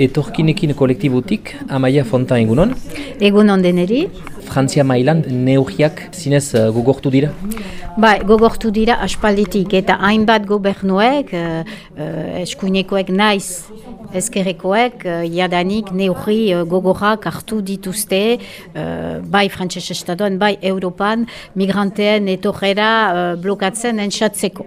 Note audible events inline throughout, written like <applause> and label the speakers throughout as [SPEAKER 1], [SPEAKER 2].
[SPEAKER 1] etorkinekin kolektibotik, Amaia Fonta egunon.
[SPEAKER 2] Egunon deneri.
[SPEAKER 1] Frantzia mailan neurriak zinez uh, gogortu dira?
[SPEAKER 2] Bai, gogortu dira aspalditik eta hainbat gobernuek, uh, uh, eskuinekoek naiz ezkerrekoek, uh, jadanik neurri uh, gogorrak hartu dituzte, uh, bai frantzes estadoan, bai Europan, migranteen etorrera uh, blokatzen entzatzeko.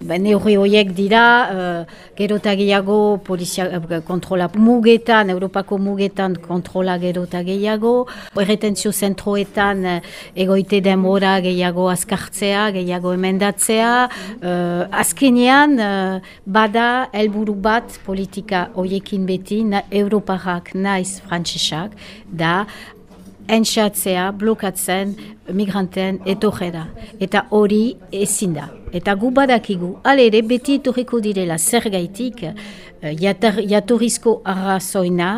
[SPEAKER 2] Ba, neurri horiek dira, uh, gehiago polizia, uh, kontrola mugetan, Europako mugetan kontrola gerota gehiago, erretentzio zentroetan uh, egoite denbora gehiago azkartzea, gehiago emendatzea, uh, azkenean bada helburu bat politika horiekin beti, na, Europarrak naiz frantsesak, da entxatzea, blokatzen migranten etorrera. Eta hori ezin da. Eta gu badakigu, alere beti etorriko direla zer gaitik, uh, jatorrizko arrazoina,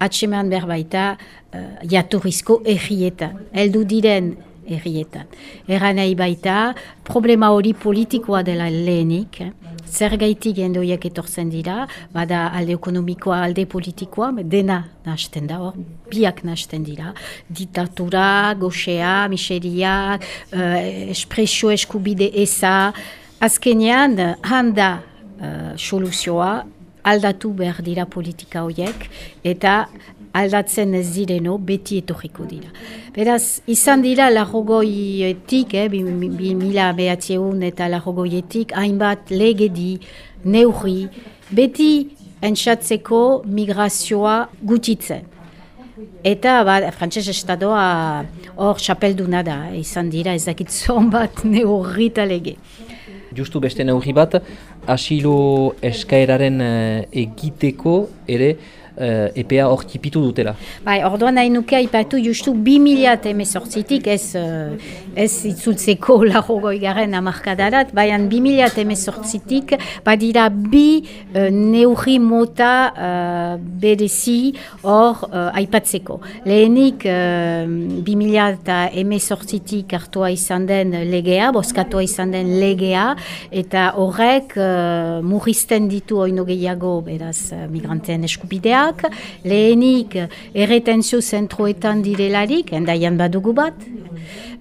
[SPEAKER 2] atseman berbaita, uh, jatorrizko errietan. Eldu diren errietan. Eran nahi baita, problema hori politikoa dela lehenik, zer gaitik endoiak etortzen dira, bada alde ekonomikoa, alde politikoa, dena nahasten da, hor, biak nahasten dira. Ditatura, goxea, miseria, uh, espresio eskubide eza, azkenean, handa uh, soluzioa, aldatu behar dira politika horiek, eta aldatzen ez direno beti etorriko dira. Beraz, izan dira lajogoietik, eh, bi, bi, mila behatzeun eta lajogoietik, hainbat legedi, neurri, beti entzatzeko migrazioa gutitzen. Eta, ba, frantses estadoa hor xapelduna da, izan dira ezakit zon bat <laughs> neurri lege.
[SPEAKER 1] Justu beste neurri bat, asilo eskaeraren uh, egiteko ere uh, EPA hor tipitu dutela.
[SPEAKER 2] Bai, orduan nahi nuke haipatu justu bi mila emezortzitik ez, uh, ez itzultzeko <laughs> larrogoi garen amarkadarat, baian bi mila emezortzitik badira bi uh, neurri mota uh, berezi hor uh, aipatzeko. Lehenik uh, bi mila emezortzitik hartua izan den legea, boskatua izan den legea, eta horrek uh, murrizten ditu oino gehiago beraz migranteen eskubidea, lehenik erretentzio zentroetan direlarik, endaian badugu bat,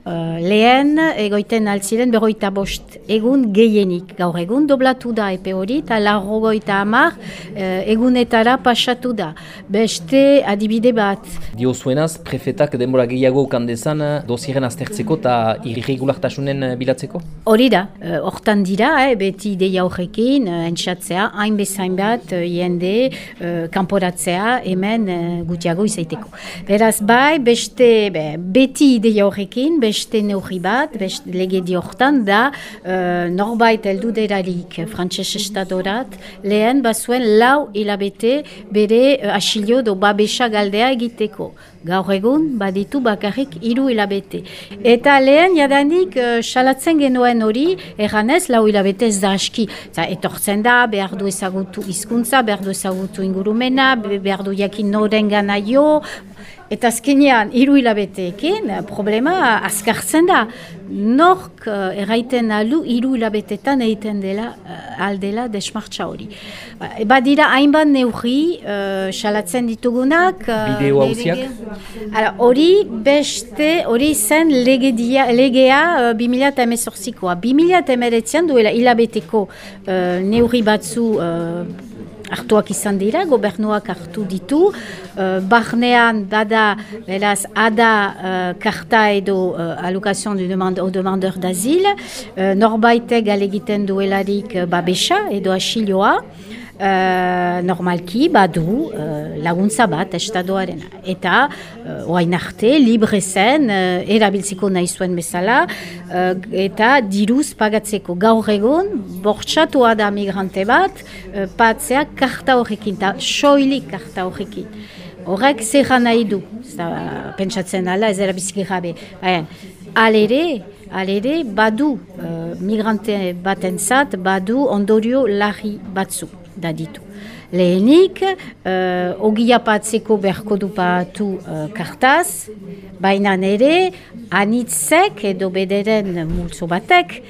[SPEAKER 2] Uh, lehen egoiten altziren berroita bost egun gehienik. Gaur egun doblatu da epe hori eta larrogoita hamar uh, egunetara pasatu da. Beste adibide bat.
[SPEAKER 1] Dio zuenaz, prefetak denbora gehiago kandezan dosiren aztertzeko eta irregulartasunen bilatzeko?
[SPEAKER 2] Hori da, hortan dira, eh, beti ideia horrekin, uh, entxatzea, hain bezain bat, jende, uh, kanporatzea, hemen uh, gutiago izaiteko. Beraz, bai, beste, be, beti ideia horrekin, beste beste neurri bat, beste lege diortan da, uh, norbait eldu derarik frantses estadorat, lehen bazuen lau hilabete bere uh, asilio do babesa galdea egiteko. Gaur egun, baditu bakarrik hiru hilabete. Eta lehen, jadanik, uh, salatzen genuen hori, erranez, lau hilabete ez da aski. Za, etortzen da, behar du ezagutu hizkuntza, behar du ezagutu ingurumena, behar du jakin noren gana jo, Eta azkenean, hiru hilabeteekin, problema azkartzen da. Nork uh, erraiten alu, hiru hilabetetan egiten dela, uh, aldela desmartza hori. Eba dira, hainbat neurri, uh, salatzen ditugunak.
[SPEAKER 1] Uh, Bideo hauziak?
[SPEAKER 2] Hori beste, hori zen legea, legea uh, 2000 eta emezortzikoa. 2000 eta emeretzean duela hilabeteko uh, neurri batzu hartuak izan dira, gobernuak hartu ditu. Uh, barnean, bada, beraz, ada uh, karta edo uh, allocation du demande, au demandeur d'azil. Uh, norbaitek alegiten duelarik uh, babesa edo asilioa. Uh, normalki badu uh, laguntza bat estadoaren eta uh, oain arte libre zen uh, erabiltziko nahi zuen bezala uh, eta diruz pagatzeko. Gaur egun bortxatua da migrante bat uh, patzea karta horrekin eta soilik karta horrekin. Horrek zer nahi du. Pentsatzen ala ez erabizki gabe. Alere alere badu uh, migrante batentzat badu ondorio larri batzu da ditu. Lehenik, uh, ogia patzeko berko du patu uh, kartaz, baina nere, anitzek edo bederen multzo batek,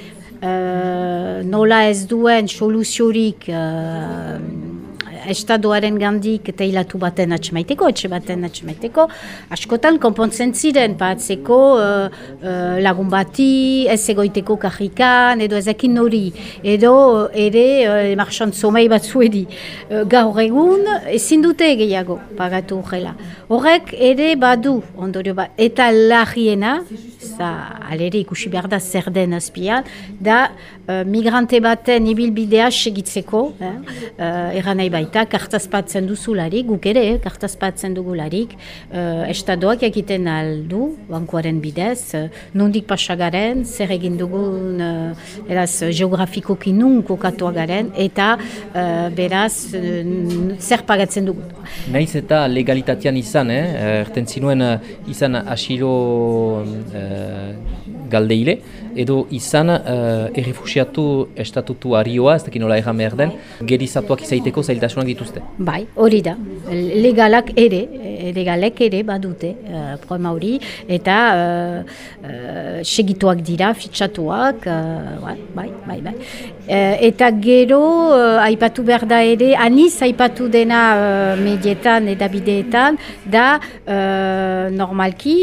[SPEAKER 2] uh, nola ez duen soluziorik uh, estadoaren gandik teilatu baten atxemaiteko, etxe baten atxemaiteko, askotan konpontzen ziren, batzeko uh, uh, lagun bati, ez egoiteko kajikan, edo ezekin nori, edo ere uh, marxant zomei batzuedi. Uh, gaur egun, ezin dute gehiago pagatu horrela. Horrek ere badu, ondorio bat, eta lagiena, za, alere ikusi behar da zer den azpian, da uh, migrante baten ibilbidea segitzeko, eh? uh, eran nahi baita, kartazpatzen duzularik, guk ere, eh? kartazpatzen dugularik, uh, estadoak egiten aldu, bankoaren bidez, nondik pasagaren, zer egin dugun, uh, eraz, geografikoki nun kokatua garen, eta uh, beraz, zer pagatzen dugu.
[SPEAKER 1] Naiz eta legalitatean izan, eh? erten zinuen izan asilo galdeile, edo izan uh, errefusiatu estatutu arioa, ez dakin nola erran behar den, gerizatuak izaiteko zailtasunak dituzte.
[SPEAKER 2] Bai, hori da. Legalak ere, legalek ere badute uh, problema hori, eta uh, uh, segituak dira, fitxatuak, uh, bai, bai, bai. Uh, eta gero, uh, aipatu behar da ere, aniz aipatu dena uh, medietan eta bideetan, da uh, normalki,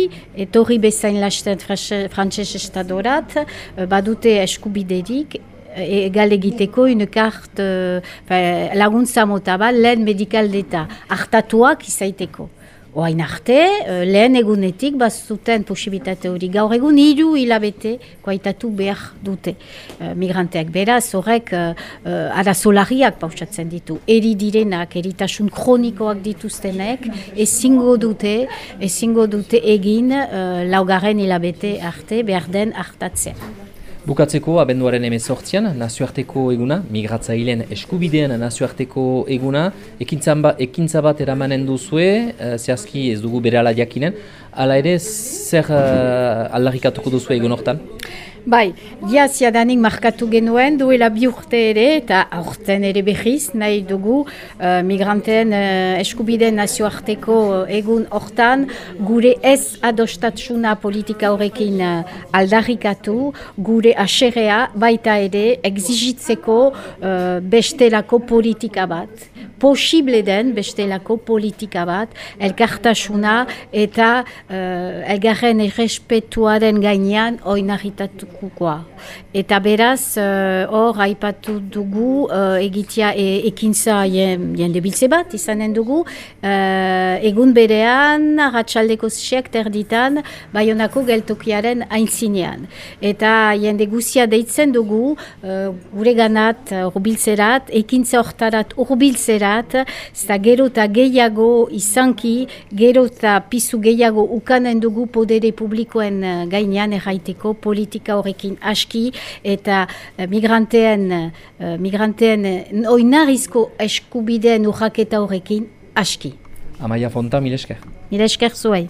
[SPEAKER 2] etorri bezain lasten frantses estadorat, Eh, badute eskubiderik eh, egal egiteko une kart uh, laguntza mota bat lehen medikal deta hartatuak izaiteko. Oain arte, lehen egunetik bazuten posibilitate hori. Gaur egun hiru hilabete koaitatu behar dute migranteak. Beraz, horrek uh, arazolariak pausatzen ditu. Eri direnak, eritasun kronikoak dituztenek, ezingo dute, ezingo dute egin uh, laugarren hilabete arte behar den hartatzea.
[SPEAKER 1] Bukatzeko abenduaren emezortzian, nazioarteko eguna, migratzaileen eskubidean nazioarteko eguna, ekintza, ekintza bat eramanen duzue, uh, zehazki ez dugu bere ala jakinen, ala ere zer uh, aldarrikatuko duzue egun hortan?
[SPEAKER 2] Bai, jazia danik markatu genuen duela bi urte ere eta aurten ere behiz nahi dugu uh, migranteen uh, eskubideen nazioarteko egun hortan gure ez adostatsuna politika horrekin uh, aldarrikatu, gure aserea baita ere exigitzeko uh, bestelako politika bat. Posible den bestelako politika bat, elkartasuna eta uh, elgarren errespetuaren gainean oinarritatu kukoa. Eta beraz, eh, hor, aipatu dugu, uh, egitea e, ekintza jende biltze bat, izanen dugu, uh, egun berean, ratxaldeko siek terditan, baionako geltokiaren aintzinean. Eta jende guzia deitzen dugu, gure ganat, urbiltzerat, ekintza hortarat urbiltzerat, zeta gero eta gehiago izanki, gero eta pizu gehiago ukanen dugu podere publikoen gainean erraiteko politika horrekin aski eta uh, migranteen, uh, migranteen oinarrizko eskubideen urraketa horrekin aski.
[SPEAKER 1] Amaia Fonta, mil esker.
[SPEAKER 2] Mil esker zuai.